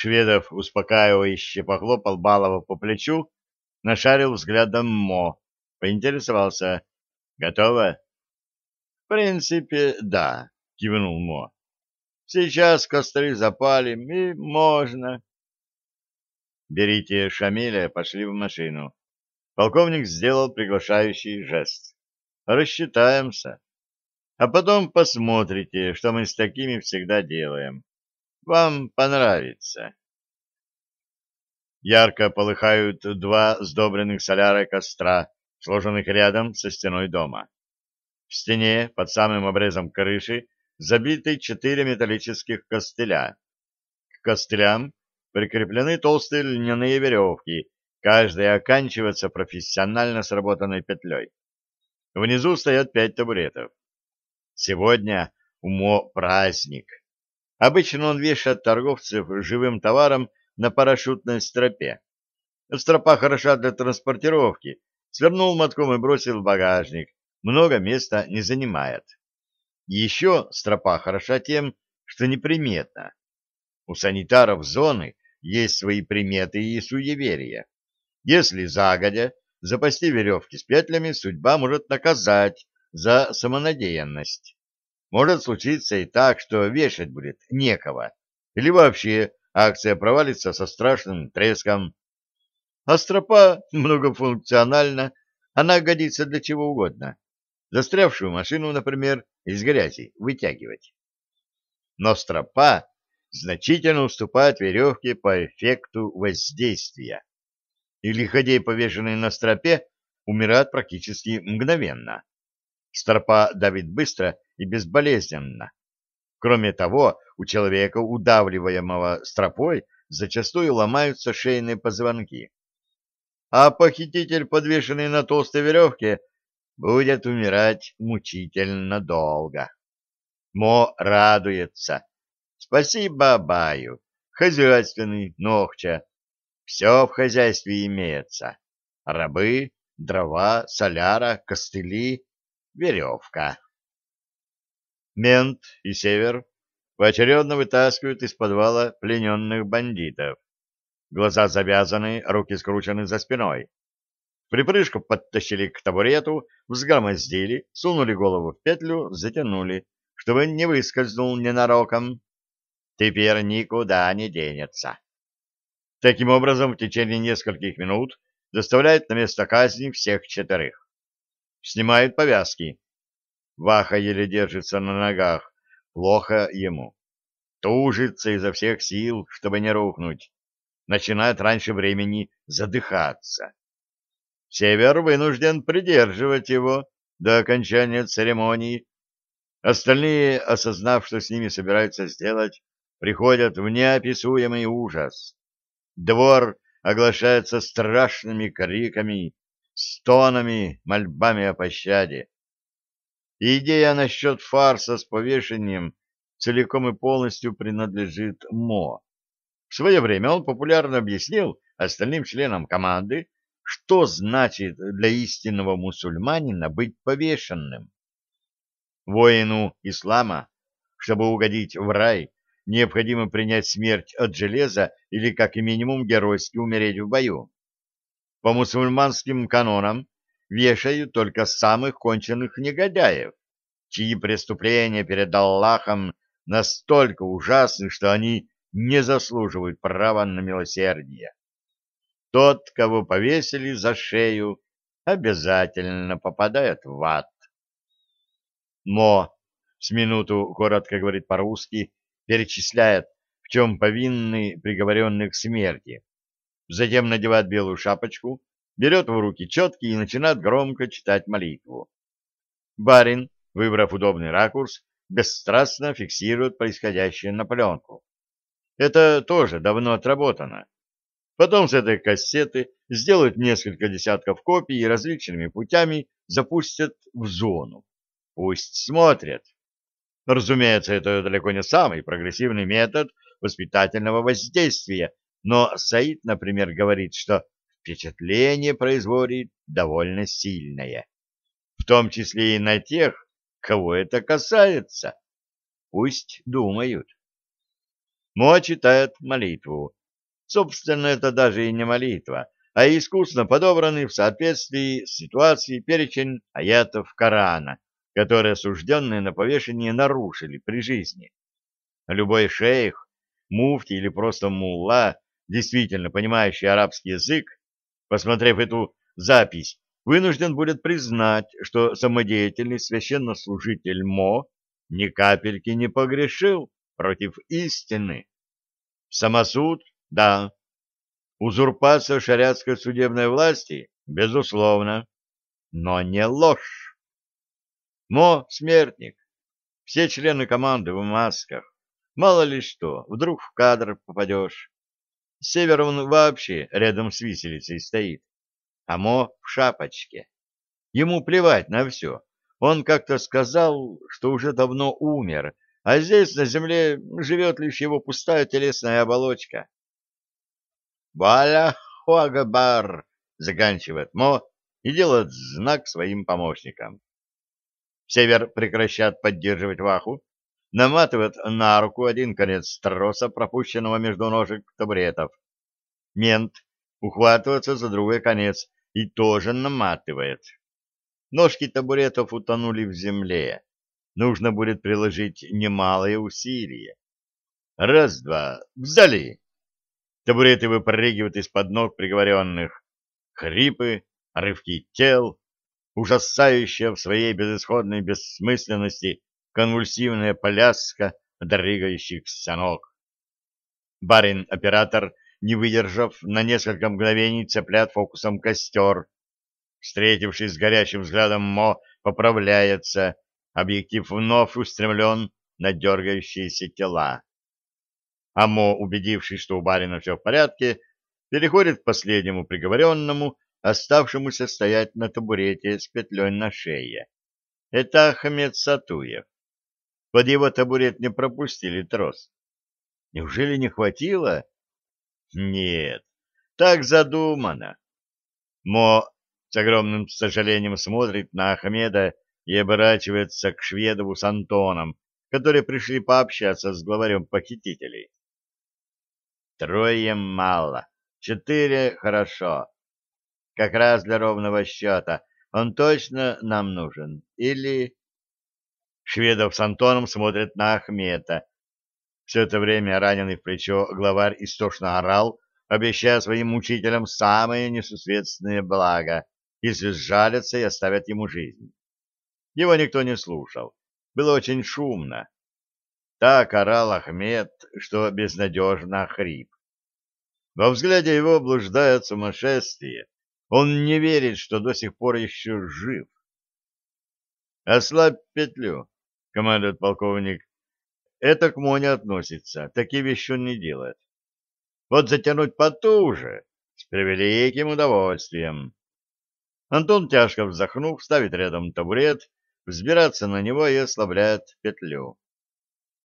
Шведов успокаивающе похлопал Балова по плечу, нашарил взглядом Мо, поинтересовался. «Готово?» «В принципе, да», — кивнул Мо. «Сейчас костры запалим, и можно». «Берите Шамиля, пошли в машину». Полковник сделал приглашающий жест. «Рассчитаемся. А потом посмотрите, что мы с такими всегда делаем. Вам понравится». Ярко полыхают два сдобренных солярой костра, сложенных рядом со стеной дома. В стене, под самым обрезом крыши, забиты четыре металлических костыля. К костылям прикреплены толстые льняные веревки, каждая оканчивается профессионально сработанной петлей. Внизу стоят пять табуретов. Сегодня умо праздник. Обычно он вешает торговцев живым товаром на парашютной стропе. Стропа хороша для транспортировки. Свернул мотком и бросил в багажник. Много места не занимает. Еще стропа хороша тем, что неприметна. У санитаров зоны есть свои приметы и суеверия. Если загодя запасти веревки с петлями, судьба может наказать за самонадеянность. Может случиться и так, что вешать будет некого, или вообще акция провалится со страшным треском. А стропа многофункциональна, она годится для чего угодно. Застрявшую машину, например, из грязи вытягивать. Но стропа значительно уступает веревке по эффекту воздействия. И лиходей, повешенный на стропе, умирает практически мгновенно. Стропа давит быстро и безболезненно. Кроме того, у человека, удавливаемого стропой, зачастую ломаются шейные позвонки. А похититель, подвешенный на толстой веревке, будет умирать мучительно долго. Мо радуется. Спасибо Баю. Хозяйственный, ногча. Все в хозяйстве имеется. Рабы, дрова, соляра, костыли, веревка. Мент и Север поочередно вытаскивают из подвала плененных бандитов. Глаза завязаны, руки скручены за спиной. Припрыжку подтащили к табурету, взгромоздили, сунули голову в петлю, затянули, чтобы не выскользнул ненароком. Теперь никуда не денется. Таким образом, в течение нескольких минут доставляют на место казни всех четырех. Снимают повязки. Ваха еле держится на ногах. Плохо ему. Тужится изо всех сил, чтобы не рухнуть. Начинает раньше времени задыхаться. Север вынужден придерживать его до окончания церемонии. Остальные, осознав, что с ними собираются сделать, приходят в неописуемый ужас. Двор оглашается страшными криками, стонами, мольбами о пощаде. Идея насчет фарса с повешением целиком и полностью принадлежит Мо. В свое время он популярно объяснил остальным членам команды, что значит для истинного мусульманина быть повешенным. Воину ислама, чтобы угодить в рай, необходимо принять смерть от железа или как минимум геройски умереть в бою. По мусульманским канонам вешают только самых конченых негодяев, чьи преступления перед Аллахом настолько ужасны, что они не заслуживают права на милосердие. Тот, кого повесили за шею, обязательно попадает в ад. Мо с минуту коротко говорит по-русски, перечисляет, в чем повинны приговоренные к смерти. Затем надевает белую шапочку, берет в руки четки и начинает громко читать молитву. Барин, выбрав удобный ракурс, бесстрастно фиксирует происходящее на пленку. Это тоже давно отработано. Потом с этой кассеты сделают несколько десятков копий и различными путями запустят в зону. Пусть смотрят. Разумеется, это далеко не самый прогрессивный метод воспитательного воздействия, но Саид, например, говорит, что впечатление производит довольно сильное, в том числе и на тех, кого это касается. Пусть думают. Мо читает молитву. Собственно, это даже и не молитва, а искусно подобранный в соответствии с ситуацией перечень аятов Корана, которые осужденные на повешение нарушили при жизни. Любой шейх, муфти или просто мулла, действительно понимающий арабский язык, посмотрев эту запись, вынужден будет признать, что самодеятельный священнослужитель Мо ни капельки не погрешил против истины. Самосуд — да. Узурпация шариатской судебной власти — безусловно. Но не ложь. Мо — смертник. Все члены команды в масках. Мало ли что, вдруг в кадр попадешь. Север он вообще рядом с виселицей стоит. А Мо в шапочке. Ему плевать на все. Он как-то сказал, что уже давно умер, а здесь, на земле, живет лишь его пустая телесная оболочка. «Валя Хуагабар!» — заканчивает Мо и делает знак своим помощникам. Север прекращает поддерживать ваху, наматывает на руку один конец троса, пропущенного между ножек табуретов. Мент ухватывается за другой конец и тоже наматывает. Ножки табуретов утонули в земле. Нужно будет приложить немалое усилие. Раз-два, вдали. Табуреты выпрыгивают из-под ног приговоренных. Хрипы, рывки тел, ужасающая в своей безысходной бессмысленности конвульсивная поляска дрыгающихся ног. Барин-оператор не выдержав, на несколько мгновений цепляет фокусом костер. Встретившись с горящим взглядом Мо, поправляется, объектив вновь устремлен на дергающиеся тела. А Мо, убедившись, что у барина все в порядке, переходит к последнему приговоренному, оставшемуся стоять на табурете с петлей на шее. Это Ахмед Сатуев. Под его табурет не пропустили трос. Неужели не хватило? Нет, так задумано. Мо с огромным сожалением смотрит на Ахмеда и оборачивается к Шведову с Антоном, которые пришли пообщаться с главарем похитителей. Трое мало, четыре хорошо. Как раз для ровного счета. Он точно нам нужен? Или... Шведов с Антоном смотрят на Ахмета, все это время раненый в плечо главарь истошно орал, обещая своим мучителям самое несусветственное благо, если сжалятся и оставят ему жизнь. Его никто не слушал. Было очень шумно. Так орал Ахмед, что безнадежно хрип. Во взгляде его блуждает сумасшествие. Он не верит, что до сих пор еще жив. «Ослабь петлю», — командует полковник это к Моне относится, такие вещи он не делает. Вот затянуть потуже, с превеликим удовольствием. Антон, тяжко вздохнув, ставит рядом табурет, взбираться на него и ослабляет петлю.